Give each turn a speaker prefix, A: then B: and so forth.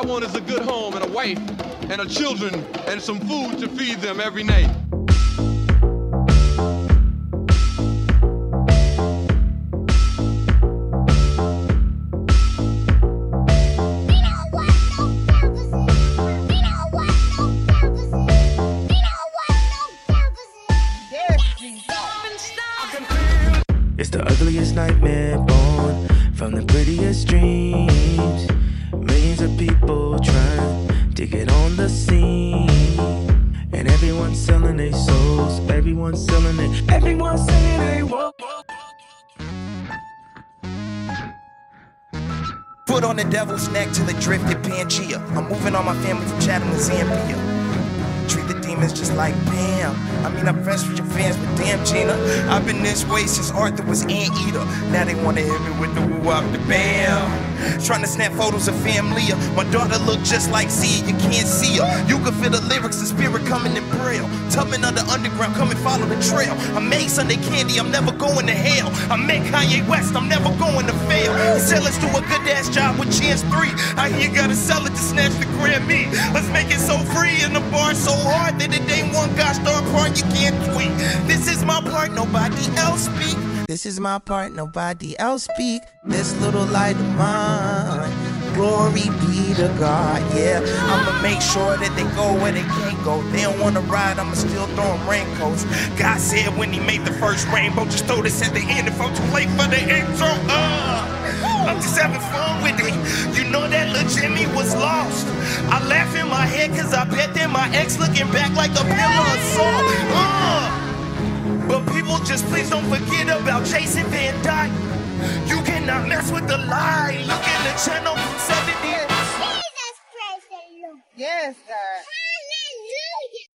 A: I want is a good home and a wife and a children and some food to feed them every night.
B: It's the ugliest nightmare born from the prettiest dreams. Millions of people trying to get on the scene. And everyone's selling their souls. Everyone's selling it. Everyone's selling their woe.
C: Foot on the devil's neck till it drifted Pangea. I'm moving all my family from Chatham to Zambia. Treat the demons just like Bam. I mean, I'm friends with your fans, but damn, Gina. I've been this way since Arthur was Anteater. Now they wanna hit me with the woo wop the bam. Trying to snap photos of family. My daughter look just like Sia, you can't see her. You can feel the lyrics, the spirit coming in braille. Tubman the underground, come and follow the trail. I made Sunday candy, I'm never going to hell. I make Kanye West, I'm never going to fail. Let's do a good ass job with Chance 3. I hear you gotta sell it to snatch the Grammy. Let's make it so free in the bar so hard that the day one got star part you can't tweet. This is my part, nobody else speak. This is my part, nobody else speak. This little light of mine. Glory be to God, yeah. I'ma make sure that they go where they can't go. They don't wanna ride, I'ma still throw them raincoats. God said when he made the first rainbow, just throw this at the end if I'm too late for the intro. Uh. I'm just having fun with it. You know that little Jimmy was lost. I laugh in my head cause I bet that my ex looking back like a don't forget about Jason Van Dyke. You cannot mess with the lie. Look at the channel from 70.
D: Jesus Christ, Lord.
E: Yes, God.
D: Hallelujah.